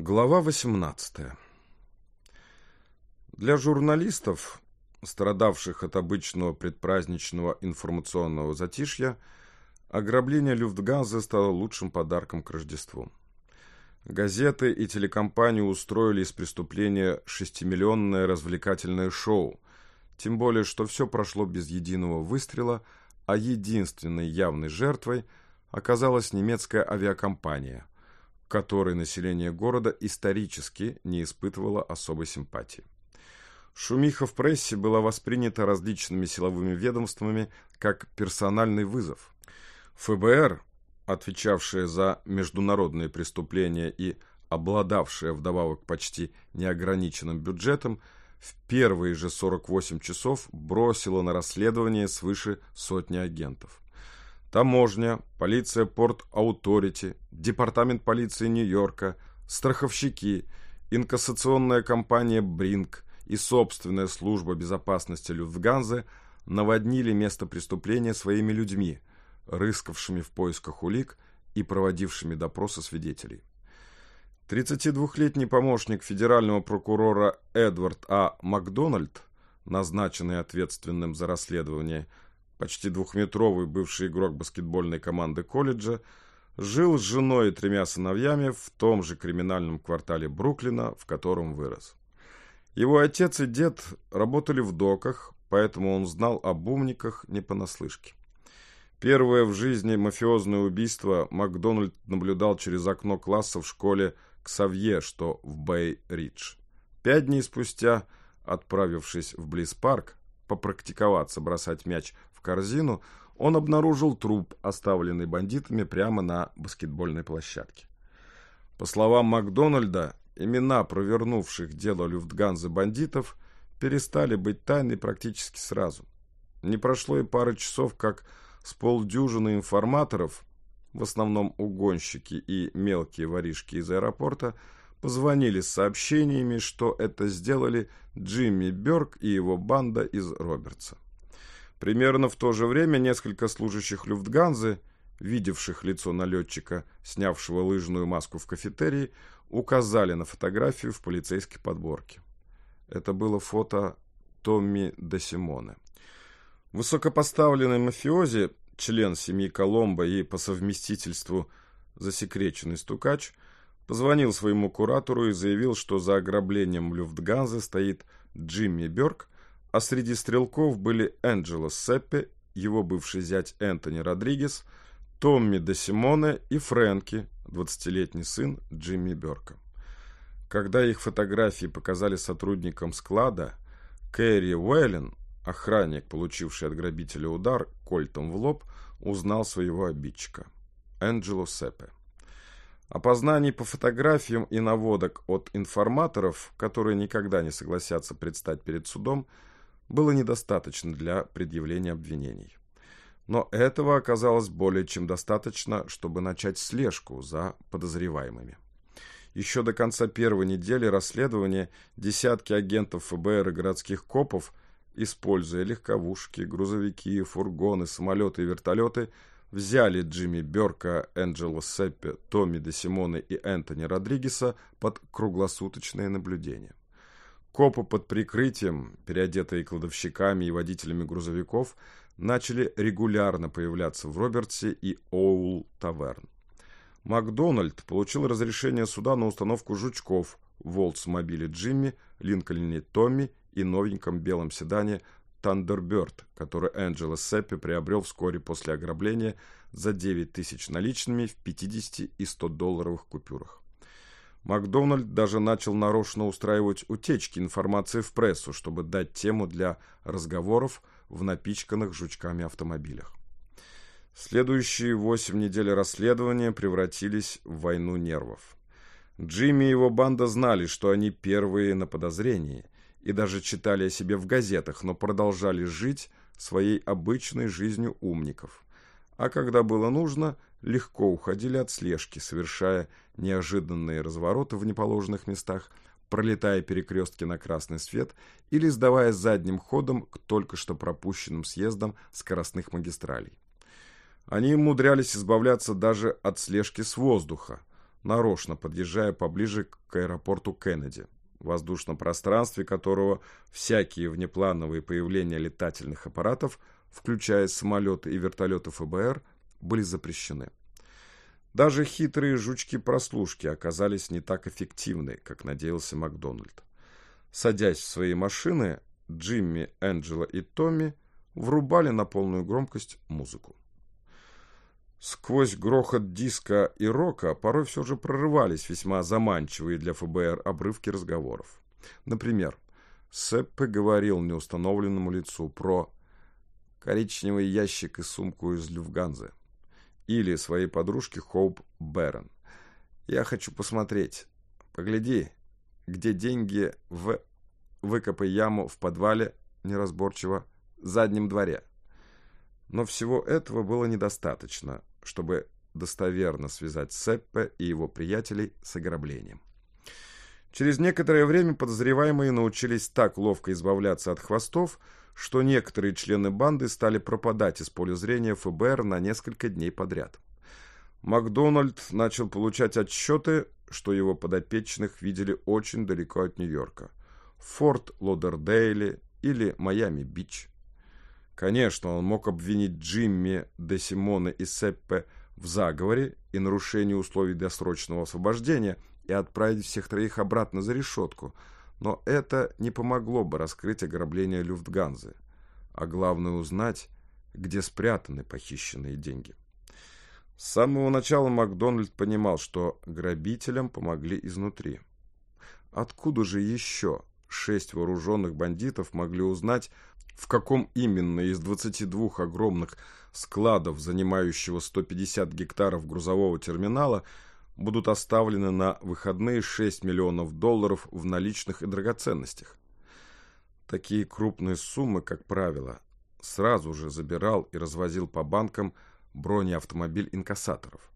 Глава 18. Для журналистов, страдавших от обычного предпраздничного информационного затишья, ограбление Люфтганзы стало лучшим подарком к Рождеству. Газеты и телекомпании устроили из преступления шестимиллионное развлекательное шоу, тем более, что все прошло без единого выстрела, а единственной явной жертвой оказалась немецкая авиакомпания – которой население города исторически не испытывало особой симпатии. Шумиха в прессе была воспринята различными силовыми ведомствами как персональный вызов. ФБР, отвечавшая за международные преступления и обладавшая вдобавок почти неограниченным бюджетом, в первые же 48 часов бросила на расследование свыше сотни агентов таможня, полиция Порт-Ауторити, департамент полиции Нью-Йорка, страховщики, инкассационная компания «Бринк» и собственная служба безопасности Люфтганзы наводнили место преступления своими людьми, рыскавшими в поисках улик и проводившими допросы свидетелей. 32-летний помощник федерального прокурора Эдвард А. Макдональд, назначенный ответственным за расследование, почти двухметровый бывший игрок баскетбольной команды колледжа, жил с женой и тремя сыновьями в том же криминальном квартале Бруклина, в котором вырос. Его отец и дед работали в доках, поэтому он знал об умниках не понаслышке. Первое в жизни мафиозное убийство Макдональд наблюдал через окно класса в школе Ксавье, что в Бэй-Ридж. Пять дней спустя, отправившись в Близ-парк, попрактиковаться бросать мяч в корзину, он обнаружил труп, оставленный бандитами прямо на баскетбольной площадке. По словам Макдональда, имена провернувших дело Люфтганзы бандитов перестали быть тайной практически сразу. Не прошло и пары часов, как с полдюжины информаторов, в основном угонщики и мелкие воришки из аэропорта, позвонили с сообщениями, что это сделали Джимми Бёрк и его банда из Робертса. Примерно в то же время несколько служащих Люфтганзы, видевших лицо налетчика, снявшего лыжную маску в кафетерии, указали на фотографию в полицейской подборке. Это было фото Томми де Симоне. Высокопоставленный мафиози, член семьи Коломбо и по совместительству засекреченный стукач, позвонил своему куратору и заявил, что за ограблением Люфтганзы стоит Джимми Бёрк, а среди стрелков были Энджело Сеппи, его бывший зять Энтони Родригес, Томми де Симоне и Фрэнки, 20-летний сын Джимми Берка. Когда их фотографии показали сотрудникам склада, Кэрри Уэллен, охранник, получивший от грабителя удар кольтом в лоб, узнал своего обидчика – Энджело Сеппе. Опознаний по фотографиям и наводок от информаторов, которые никогда не согласятся предстать перед судом – было недостаточно для предъявления обвинений. Но этого оказалось более чем достаточно, чтобы начать слежку за подозреваемыми. Еще до конца первой недели расследования десятки агентов ФБР и городских копов, используя легковушки, грузовики, фургоны, самолеты и вертолеты, взяли Джимми Берка, Энджело Сеппи, Томми де Симоне и Энтони Родригеса под круглосуточное наблюдение. Копы под прикрытием, переодетые кладовщиками и водителями грузовиков, начали регулярно появляться в Робертсе и Оул Таверн. Макдональд получил разрешение суда на установку жучков в Олдсмобиле Джимми, Линкольне Томми и новеньком белом седане Тандерберт, который Энджело Сеппи приобрел вскоре после ограбления за 9 тысяч наличными в 50 и 100 долларовых купюрах. Макдональд даже начал нарочно устраивать утечки информации в прессу, чтобы дать тему для разговоров в напичканных жучками автомобилях. Следующие восемь недель расследования превратились в войну нервов. Джимми и его банда знали, что они первые на подозрении, и даже читали о себе в газетах, но продолжали жить своей обычной жизнью умников. А когда было нужно – легко уходили от слежки, совершая неожиданные развороты в неположенных местах, пролетая перекрестки на красный свет или сдавая задним ходом к только что пропущенным съездам скоростных магистралей. Они умудрялись избавляться даже от слежки с воздуха, нарочно подъезжая поближе к аэропорту Кеннеди, в воздушном пространстве которого всякие внеплановые появления летательных аппаратов, включая самолеты и вертолеты ФБР, были запрещены. Даже хитрые жучки-прослушки оказались не так эффективны, как надеялся Макдональд. Садясь в свои машины, Джимми, Энджела и Томми врубали на полную громкость музыку. Сквозь грохот диска и рока порой все же прорывались весьма заманчивые для ФБР обрывки разговоров. Например, Сеппе говорил неустановленному лицу про коричневый ящик и сумку из Люфганзы или своей подружке Хоуп Бэрон. «Я хочу посмотреть. Погляди, где деньги в... Выкопай яму в подвале, неразборчиво, заднем дворе». Но всего этого было недостаточно, чтобы достоверно связать Сеппе и его приятелей с ограблением. Через некоторое время подозреваемые научились так ловко избавляться от хвостов, что некоторые члены банды стали пропадать из поля зрения ФБР на несколько дней подряд. Макдональд начал получать отчеты, что его подопечных видели очень далеко от Нью-Йорка. Форт Лодердейле или Майами-Бич. Конечно, он мог обвинить Джимми, Де Симоне и Сеппе в заговоре и нарушении условий досрочного освобождения и отправить всех троих обратно за решетку, но это не помогло бы раскрыть ограбление Люфтганзы, а главное узнать, где спрятаны похищенные деньги. С самого начала Макдональд понимал, что грабителям помогли изнутри. Откуда же еще шесть вооруженных бандитов могли узнать, в каком именно из 22 огромных складов, занимающего 150 гектаров грузового терминала, будут оставлены на выходные 6 миллионов долларов в наличных и драгоценностях. Такие крупные суммы, как правило, сразу же забирал и развозил по банкам бронеавтомобиль инкассаторов.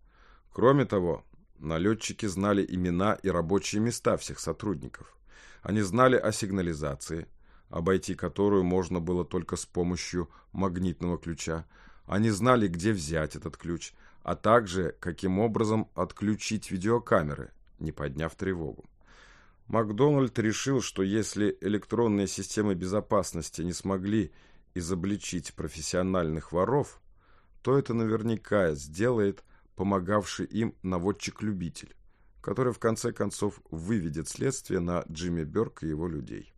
Кроме того, налетчики знали имена и рабочие места всех сотрудников. Они знали о сигнализации – обойти которую можно было только с помощью магнитного ключа. Они знали, где взять этот ключ, а также, каким образом отключить видеокамеры, не подняв тревогу. Макдональд решил, что если электронные системы безопасности не смогли изобличить профессиональных воров, то это наверняка сделает помогавший им наводчик-любитель, который в конце концов выведет следствие на Джимми Бёрк и его людей.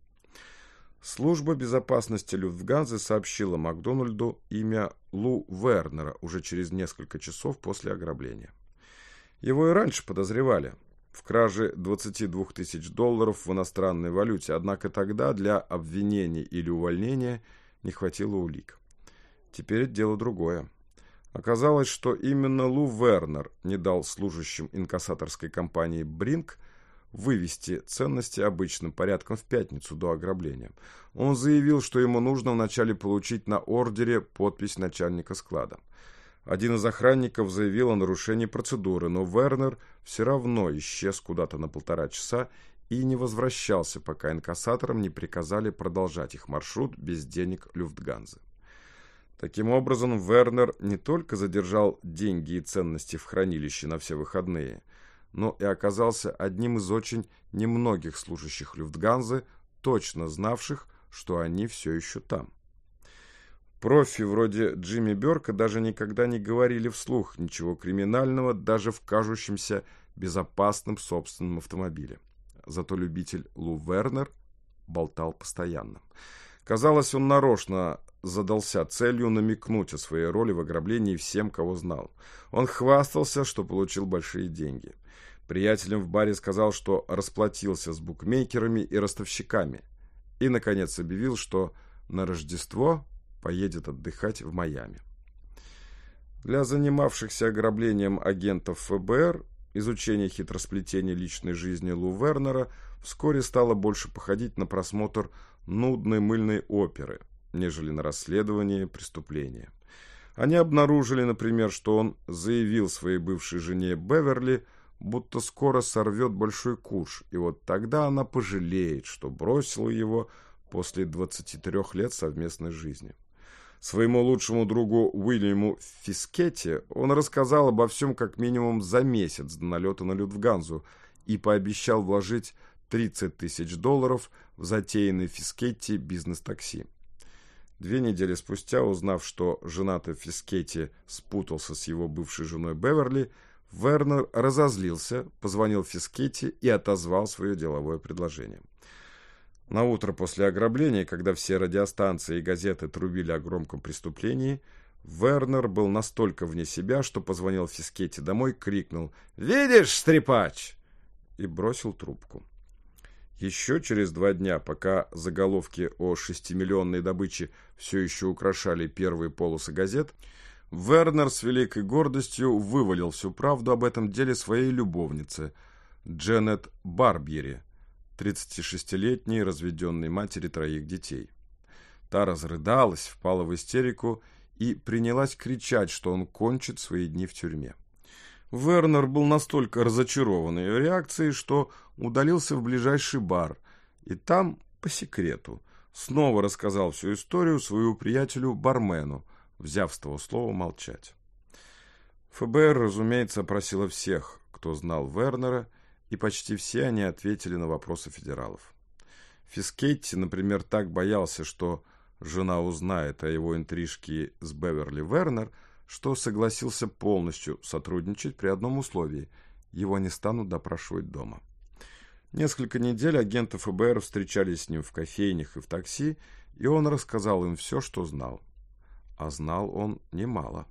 Служба безопасности Люфтганзы сообщила Макдональду имя Лу Вернера уже через несколько часов после ограбления. Его и раньше подозревали в краже 22 тысяч долларов в иностранной валюте, однако тогда для обвинений или увольнения не хватило улик. Теперь дело другое. Оказалось, что именно Лу Вернер не дал служащим инкассаторской компании «Бринк» вывести ценности обычным порядком в пятницу до ограбления. Он заявил, что ему нужно вначале получить на ордере подпись начальника склада. Один из охранников заявил о нарушении процедуры, но Вернер все равно исчез куда-то на полтора часа и не возвращался, пока инкассаторам не приказали продолжать их маршрут без денег Люфтганзы. Таким образом, Вернер не только задержал деньги и ценности в хранилище на все выходные – но и оказался одним из очень немногих служащих Люфтганзы, точно знавших, что они все еще там. Профи вроде Джимми Берка даже никогда не говорили вслух ничего криминального даже в кажущемся безопасным собственном автомобиле. Зато любитель Лу Вернер болтал постоянно. Казалось, он нарочно задался целью намекнуть о своей роли в ограблении всем, кого знал. Он хвастался, что получил большие деньги. Приятелям в баре сказал, что расплатился с букмекерами и ростовщиками. И, наконец, объявил, что на Рождество поедет отдыхать в Майами. Для занимавшихся ограблением агентов ФБР изучение хитросплетения личной жизни Лу Вернера вскоре стало больше походить на просмотр нудной мыльной оперы, нежели на расследование преступления. Они обнаружили, например, что он заявил своей бывшей жене Беверли, будто скоро сорвет большой куш, и вот тогда она пожалеет, что бросила его после 23 лет совместной жизни. Своему лучшему другу Уильяму Фискетти он рассказал обо всем как минимум за месяц до налета на Людвганзу и пообещал вложить 30 тысяч долларов в затеянный Фискетти бизнес-такси. Две недели спустя, узнав, что женатый Фискетти спутался с его бывшей женой Беверли, Вернер разозлился, позвонил Фискетти и отозвал свое деловое предложение. На утро после ограбления, когда все радиостанции и газеты трубили о громком преступлении, Вернер был настолько вне себя, что позвонил Фискетти домой, крикнул «Видишь, стрепач!» и бросил трубку. Еще через два дня, пока заголовки о шестимиллионной добыче все еще украшали первые полосы газет, Вернер с великой гордостью вывалил всю правду об этом деле своей любовнице, Дженнет Барбьери, 36-летней разведенной матери троих детей. Та разрыдалась, впала в истерику и принялась кричать, что он кончит свои дни в тюрьме. Вернер был настолько разочарован ее реакцией, что удалился в ближайший бар и там, по секрету, снова рассказал всю историю своему приятелю-бармену, взяв с того слова молчать. ФБР, разумеется, опросило всех, кто знал Вернера, и почти все они ответили на вопросы федералов. Фискетти, например, так боялся, что жена узнает о его интрижке с Беверли Вернер, что согласился полностью сотрудничать при одном условии – его не станут допрашивать дома. Несколько недель агенты ФБР встречались с ним в кофейнях и в такси, и он рассказал им все, что знал. А знал он немало.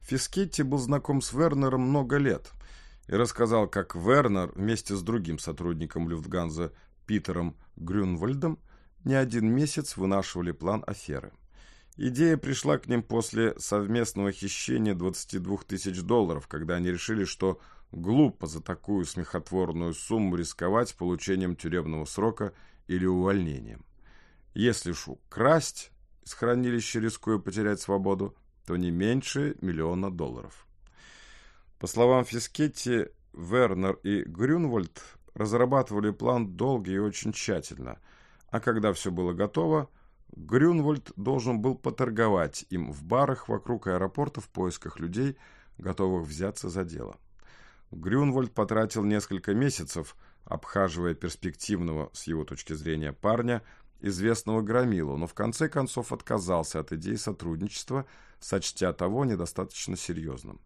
Фискетти был знаком с Вернером много лет – и рассказал, как Вернер вместе с другим сотрудником Люфтганза Питером Грюнвальдом не один месяц вынашивали план аферы. Идея пришла к ним после совместного хищения 22 тысяч долларов, когда они решили, что глупо за такую смехотворную сумму рисковать получением тюремного срока или увольнением. Если ж украсть из хранилища, рискуя потерять свободу, то не меньше миллиона долларов. По словам Фискетти, Вернер и Грюнвольд разрабатывали план долго и очень тщательно, а когда все было готово, Грюнвольд должен был поторговать им в барах вокруг аэропорта в поисках людей, готовых взяться за дело. Грюнвольд потратил несколько месяцев, обхаживая перспективного, с его точки зрения, парня, известного Громилу, но в конце концов отказался от идеи сотрудничества, сочтя того недостаточно серьезным.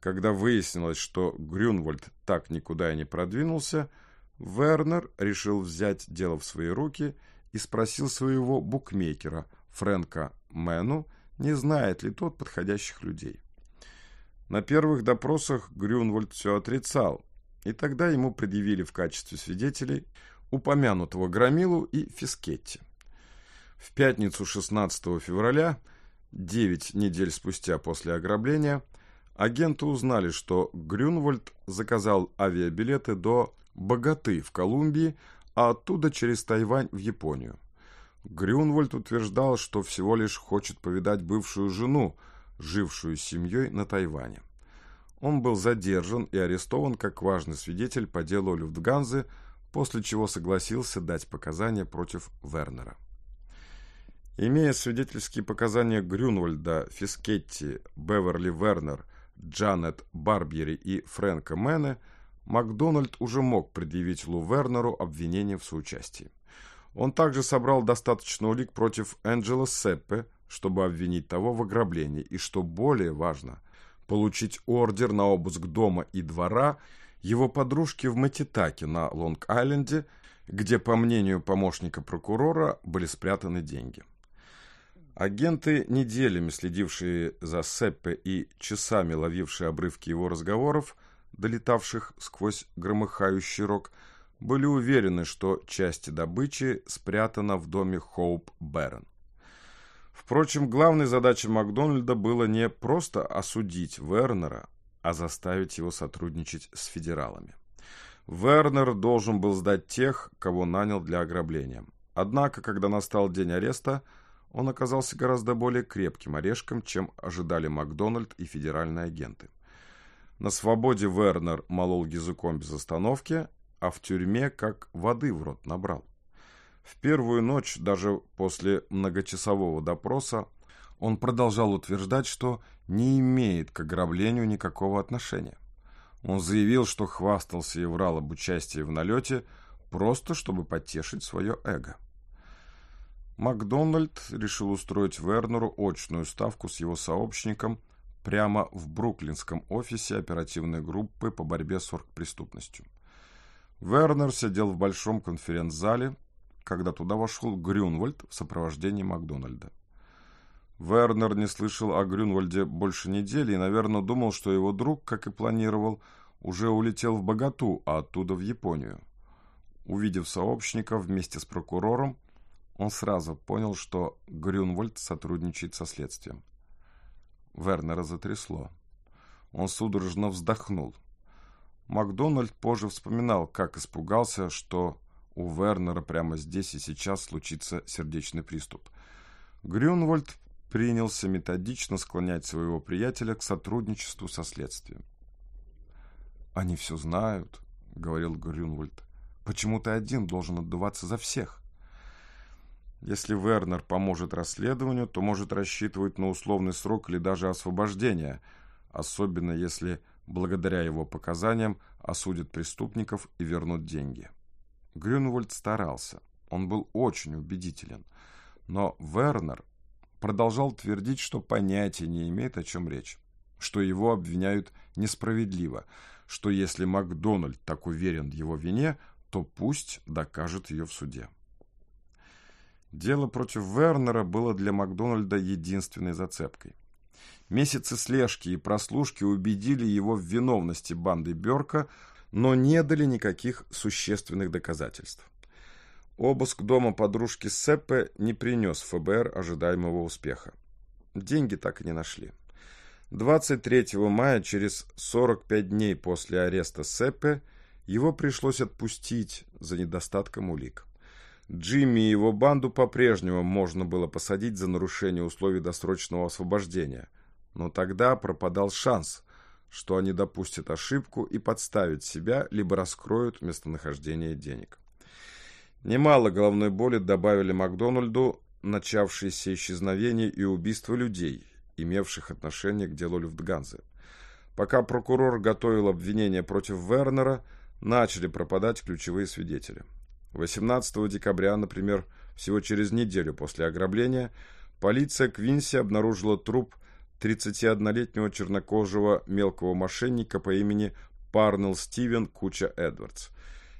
Когда выяснилось, что Грюнвольд так никуда и не продвинулся, Вернер решил взять дело в свои руки и спросил своего букмекера Фрэнка Мэну, не знает ли тот подходящих людей. На первых допросах Грюнвольд все отрицал, и тогда ему предъявили в качестве свидетелей упомянутого Громилу и Фискетти. В пятницу 16 февраля, 9 недель спустя после ограбления, агенты узнали, что Грюнвольд заказал авиабилеты до Богаты в Колумбии, а оттуда через Тайвань в Японию. Грюнвольд утверждал, что всего лишь хочет повидать бывшую жену, жившую с семьей на Тайване. Он был задержан и арестован как важный свидетель по делу Люфтганзы, после чего согласился дать показания против Вернера. Имея свидетельские показания Грюнвальда, Фискетти, Беверли Вернер – Джанет Барбери и Фрэнка Мэна, Макдональд уже мог предъявить Лу Вернеру обвинение в соучастии. Он также собрал достаточно улик против Энджела Сеппе, чтобы обвинить того в ограблении, и, что более важно, получить ордер на обыск дома и двора его подружки в Матитаке на Лонг-Айленде, где, по мнению помощника прокурора, были спрятаны деньги. Агенты, неделями следившие за Сеппе и часами ловившие обрывки его разговоров, долетавших сквозь громыхающий рог, были уверены, что части добычи спрятана в доме Хоуп Бэрон. Впрочем, главной задачей Макдональда было не просто осудить Вернера, а заставить его сотрудничать с федералами. Вернер должен был сдать тех, кого нанял для ограбления. Однако, когда настал день ареста, он оказался гораздо более крепким орешком, чем ожидали Макдональд и федеральные агенты. На свободе Вернер молол языком без остановки, а в тюрьме как воды в рот набрал. В первую ночь, даже после многочасового допроса, Он продолжал утверждать, что не имеет к ограблению никакого отношения. Он заявил, что хвастался и врал об участии в налете, просто чтобы потешить свое эго. Макдональд решил устроить Вернеру очную ставку с его сообщником прямо в бруклинском офисе оперативной группы по борьбе с оргпреступностью. Вернер сидел в большом конференц-зале, когда туда вошел Грюнвальд в сопровождении Макдональда. Вернер не слышал о Грюнвальде больше недели и, наверное, думал, что его друг, как и планировал, уже улетел в Богату, а оттуда в Японию. Увидев сообщника вместе с прокурором, он сразу понял, что Грюнвальд сотрудничает со следствием. Вернера затрясло. Он судорожно вздохнул. Макдональд позже вспоминал, как испугался, что у Вернера прямо здесь и сейчас случится сердечный приступ. Грюнвальд принялся методично склонять своего приятеля к сотрудничеству со следствием. «Они все знают», — говорил Грюнвальд. «Почему ты один должен отдуваться за всех?» Если Вернер поможет расследованию, то может рассчитывать на условный срок или даже освобождение, особенно если, благодаря его показаниям, осудят преступников и вернут деньги. Грюнвальд старался, он был очень убедителен, но Вернер продолжал твердить, что понятия не имеет, о чем речь, что его обвиняют несправедливо, что если Макдональд так уверен в его вине, то пусть докажет ее в суде. Дело против Вернера было для Макдональда единственной зацепкой. Месяцы слежки и прослушки убедили его в виновности банды Берка, но не дали никаких существенных доказательств. Обыск дома подружки Сеппе не принес ФБР ожидаемого успеха. Деньги так и не нашли. 23 мая, через 45 дней после ареста Сеппе, его пришлось отпустить за недостатком улик. Джимми и его банду по-прежнему можно было посадить за нарушение условий досрочного освобождения. Но тогда пропадал шанс, что они допустят ошибку и подставят себя, либо раскроют местонахождение денег. Немало головной боли добавили Макдональду начавшиеся исчезновения и убийства людей, имевших отношение к делу Люфтганзы. Пока прокурор готовил обвинение против Вернера, начали пропадать ключевые свидетели – 18 декабря, например, всего через неделю после ограбления, полиция Квинси обнаружила труп 31-летнего чернокожего мелкого мошенника по имени Парнелл Стивен Куча Эдвардс.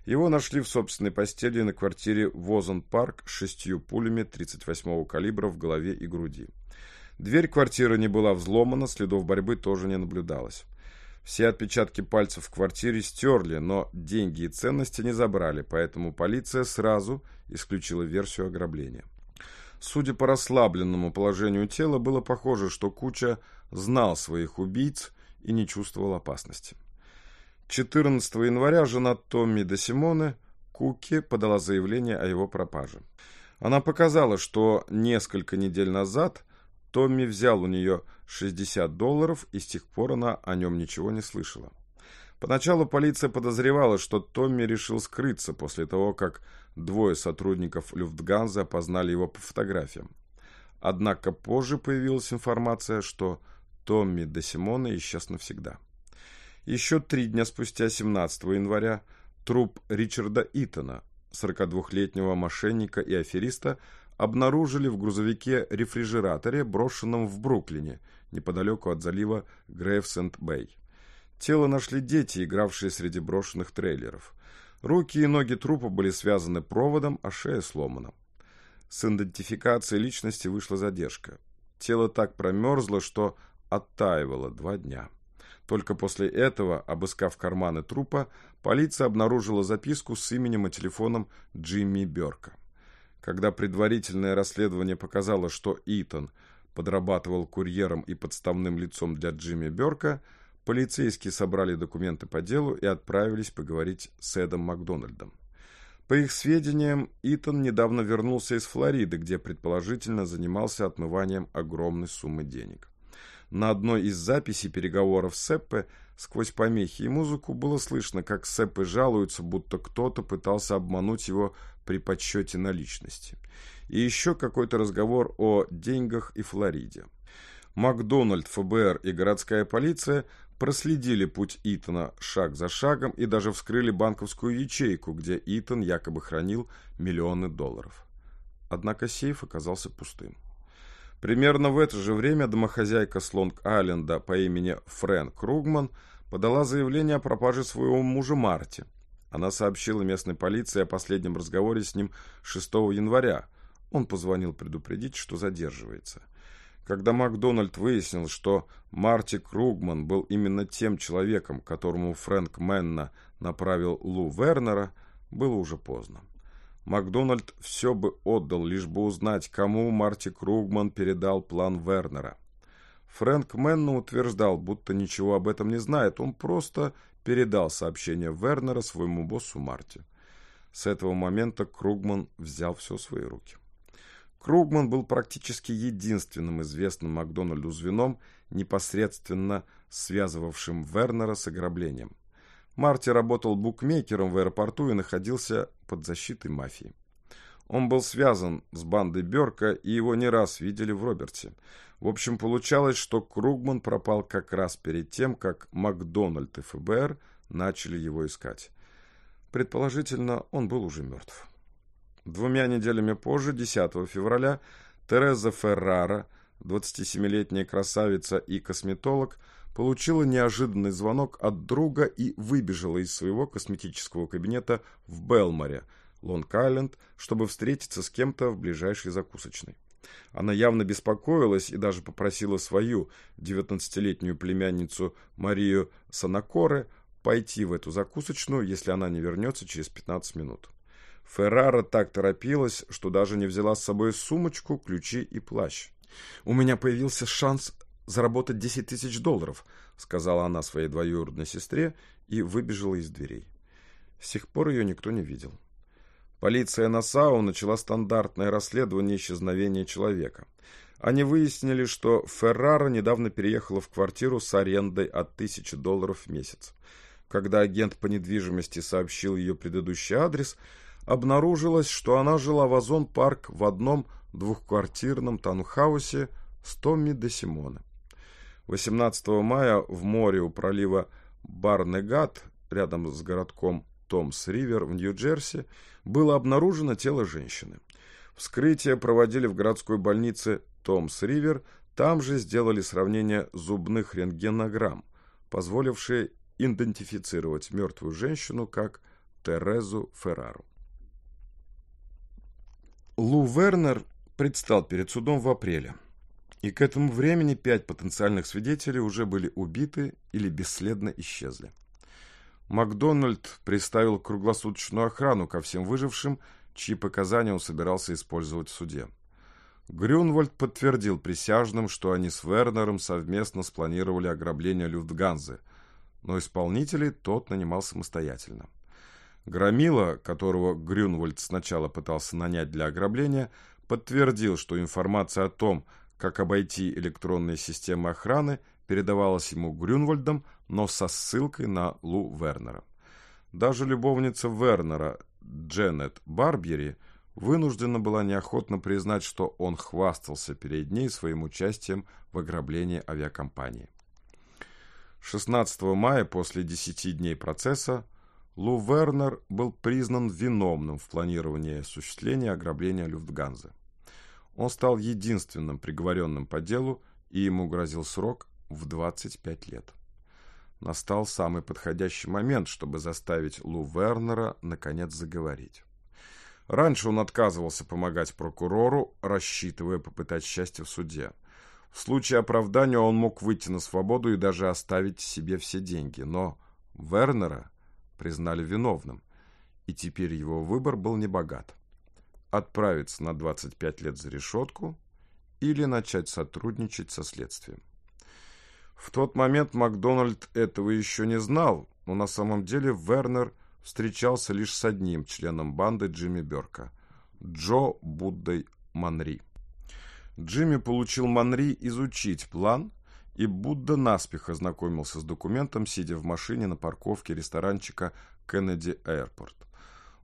Его нашли в собственной постели на квартире Возен Парк с шестью пулями 38-го калибра в голове и груди. Дверь квартиры не была взломана, следов борьбы тоже не наблюдалось. Все отпечатки пальцев в квартире стерли, но деньги и ценности не забрали, поэтому полиция сразу исключила версию ограбления. Судя по расслабленному положению тела, было похоже, что Куча знал своих убийц и не чувствовал опасности. 14 января жена Томми де Симоне Куки подала заявление о его пропаже. Она показала, что несколько недель назад Томми взял у нее 60 долларов, и с тех пор она о нем ничего не слышала. Поначалу полиция подозревала, что Томми решил скрыться после того, как двое сотрудников Люфтганза опознали его по фотографиям. Однако позже появилась информация, что Томми де Симоне исчез навсегда. Еще три дня спустя, 17 января, труп Ричарда Итона, 42-летнего мошенника и афериста, обнаружили в грузовике-рефрижераторе, брошенном в Бруклине, неподалеку от залива Грейвсенд-Бэй. Тело нашли дети, игравшие среди брошенных трейлеров. Руки и ноги трупа были связаны проводом, а шея сломана. С идентификацией личности вышла задержка. Тело так промерзло, что оттаивало два дня. Только после этого, обыскав карманы трупа, полиция обнаружила записку с именем и телефоном Джимми Берка. Когда предварительное расследование показало, что Итан подрабатывал курьером и подставным лицом для Джимми Берка, полицейские собрали документы по делу и отправились поговорить с Эдом Макдональдом. По их сведениям, Итан недавно вернулся из Флориды, где предположительно занимался отмыванием огромной суммы денег. На одной из записей переговоров Сеппе сквозь помехи и музыку было слышно, как Сеппе жалуется, будто кто-то пытался обмануть его при подсчете наличности. и еще какой-то разговор о деньгах и Флориде. Макдональд, ФБР и городская полиция проследили путь Итана шаг за шагом и даже вскрыли банковскую ячейку, где Итан якобы хранил миллионы долларов. Однако сейф оказался пустым. Примерно в это же время домохозяйка с Лонг-Айленда по имени Фрэнк Кругман подала заявление о пропаже своего мужа Марти. Она сообщила местной полиции о последнем разговоре с ним 6 января. Он позвонил предупредить, что задерживается. Когда Макдональд выяснил, что Марти Кругман был именно тем человеком, которому Фрэнк Менна направил Лу Вернера, было уже поздно. Макдональд все бы отдал, лишь бы узнать, кому Марти Кругман передал план Вернера. Фрэнк Менна утверждал, будто ничего об этом не знает, он просто передал сообщение Вернера своему боссу Марти. С этого момента Кругман взял все в свои руки. Кругман был практически единственным известным Макдональду звеном, непосредственно связывавшим Вернера с ограблением. Марти работал букмекером в аэропорту и находился под защитой мафии. Он был связан с бандой Берка, и его не раз видели в Роберте. В общем, получалось, что Кругман пропал как раз перед тем, как Макдональд и ФБР начали его искать. Предположительно, он был уже мертв. Двумя неделями позже, 10 февраля, Тереза Феррара, 27-летняя красавица и косметолог, получила неожиданный звонок от друга и выбежала из своего косметического кабинета в Белморе, Лонг-Айленд, чтобы встретиться с кем-то в ближайшей закусочной. Она явно беспокоилась и даже попросила свою 19-летнюю племянницу Марию Санакоре пойти в эту закусочную, если она не вернется через 15 минут. Феррара так торопилась, что даже не взяла с собой сумочку, ключи и плащ. «У меня появился шанс заработать 10 тысяч долларов», сказала она своей двоюродной сестре и выбежала из дверей. С тех пор ее никто не видел. Полиция Насау начала стандартное расследование исчезновения человека. Они выяснили, что Феррара недавно переехала в квартиру с арендой от 1000 долларов в месяц. Когда агент по недвижимости сообщил ее предыдущий адрес, обнаружилось, что она жила в Озон-парк в одном двухквартирном таунхаусе с Томми де Симона. 18 мая в море у пролива Барнегат, рядом с городком Томс-Ривер в Нью-Джерси, было обнаружено тело женщины. Вскрытие проводили в городской больнице Томс-Ривер, там же сделали сравнение зубных рентгенограмм, позволившие идентифицировать мертвую женщину как Терезу Феррару. Лу Вернер предстал перед судом в апреле. И к этому времени пять потенциальных свидетелей уже были убиты или бесследно исчезли. Макдональд приставил круглосуточную охрану ко всем выжившим, чьи показания он собирался использовать в суде. Грюнвальд подтвердил присяжным, что они с Вернером совместно спланировали ограбление Люфтганзы, но исполнителей тот нанимал самостоятельно. Громила, которого Грюнвальд сначала пытался нанять для ограбления, подтвердил, что информация о том, как обойти электронные системы охраны, передавалась ему Грюнвальдом, но со ссылкой на Лу Вернера. Даже любовница Вернера, Дженнет Барбери, вынуждена была неохотно признать, что он хвастался перед ней своим участием в ограблении авиакомпании. 16 мая, после 10 дней процесса, Лу Вернер был признан виновным в планировании и осуществлении ограбления Люфтганзы. Он стал единственным приговоренным по делу, и ему грозил срок в 25 лет. Настал самый подходящий момент, чтобы заставить Лу Вернера наконец заговорить. Раньше он отказывался помогать прокурору, рассчитывая попытать счастье в суде. В случае оправдания он мог выйти на свободу и даже оставить себе все деньги, но Вернера признали виновным, и теперь его выбор был небогат. Отправиться на 25 лет за решетку или начать сотрудничать со следствием. В тот момент Макдональд этого еще не знал, но на самом деле Вернер встречался лишь с одним членом банды Джимми Берка – Джо Буддой Манри. Джимми получил Манри изучить план и Будда наспех ознакомился с документом, сидя в машине на парковке ресторанчика Кеннеди Аэропорт.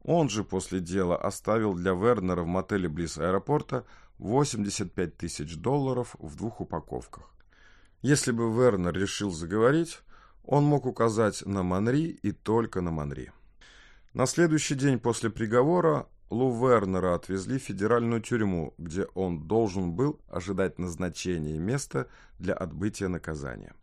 Он же после дела оставил для Вернера в мотеле близ аэропорта 85 тысяч долларов в двух упаковках. Если бы Вернер решил заговорить, он мог указать на Манри и только на Манри. На следующий день после приговора Лу Вернера отвезли в федеральную тюрьму, где он должен был ожидать назначения места для отбытия наказания.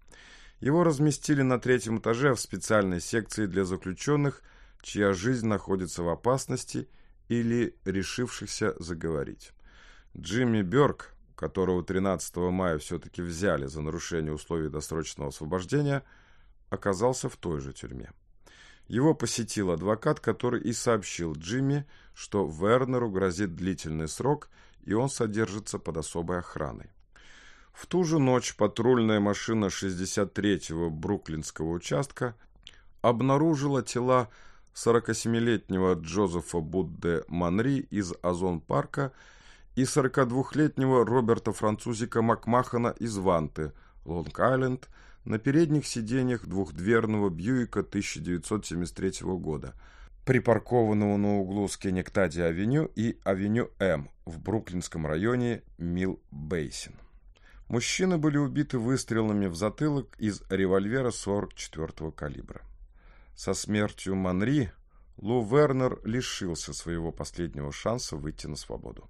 Его разместили на третьем этаже в специальной секции для заключенных, чья жизнь находится в опасности или решившихся заговорить. Джимми Бёрк, которого 13 мая все-таки взяли за нарушение условий досрочного освобождения, оказался в той же тюрьме. Его посетил адвокат, который и сообщил Джимми, что Вернеру грозит длительный срок, и он содержится под особой охраной. В ту же ночь патрульная машина 63-го Бруклинского участка обнаружила тела 47-летнего Джозефа Будде Манри из Озон-парка и 42-летнего Роберта Французика Макмахана из Ванты, Лонг-Айленд, на передних сиденьях двухдверного Бьюика 1973 года, припаркованного на углу Скенектади-авеню и Авеню М в бруклинском районе Мил-Бейсин. Мужчины были убиты выстрелами в затылок из револьвера 44-го калибра. Со смертью Манри Лу Вернер лишился своего последнего шанса выйти на свободу.